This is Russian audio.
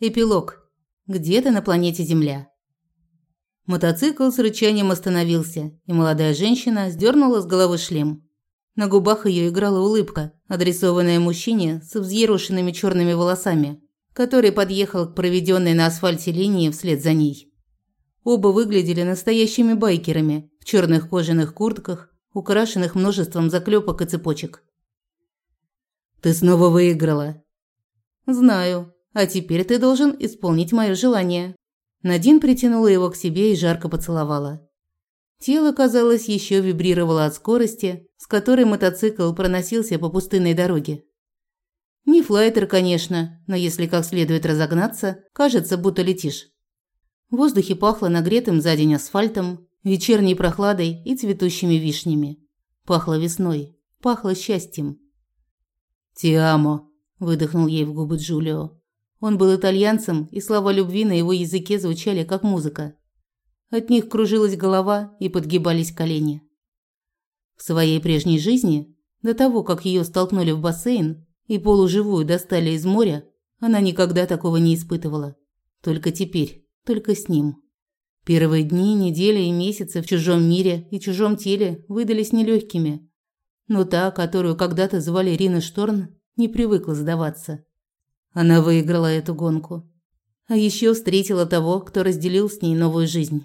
Эпилог. Где-то на планете Земля. Мотоцикл с рычанием остановился, и молодая женщина сдернула с головы шлем. На губах ее играла улыбка, адресованная мужчине с взъерошенными черными волосами, который подъехал к проведенной на асфальте линии вслед за ней. Оба выглядели настоящими байкерами в черных кожаных куртках, украшенных множеством заклепок и цепочек. «Ты снова выиграла». «Знаю», а теперь ты должен исполнить мое желание. Надин притянула его к себе и жарко поцеловала. Тело, казалось, еще вибрировало от скорости, с которой мотоцикл проносился по пустынной дороге. Не флайтер, конечно, но если как следует разогнаться, кажется, будто летишь. В воздухе пахло нагретым за день асфальтом, вечерней прохладой и цветущими вишнями. Пахло весной, пахло счастьем. «Тиамо», – выдохнул ей в губы Джулио. Он был итальянцем, и слова любви на его языке звучали как музыка. От них кружилась голова и подгибались колени. В своей прежней жизни, до того, как ее столкнули в бассейн и полуживую достали из моря, она никогда такого не испытывала. Только теперь, только с ним. Первые дни, недели и месяцы в чужом мире и чужом теле выдались нелегкими. Но та, которую когда-то звали Рина Шторн, не привыкла сдаваться. Она выиграла эту гонку. А еще встретила того, кто разделил с ней новую жизнь.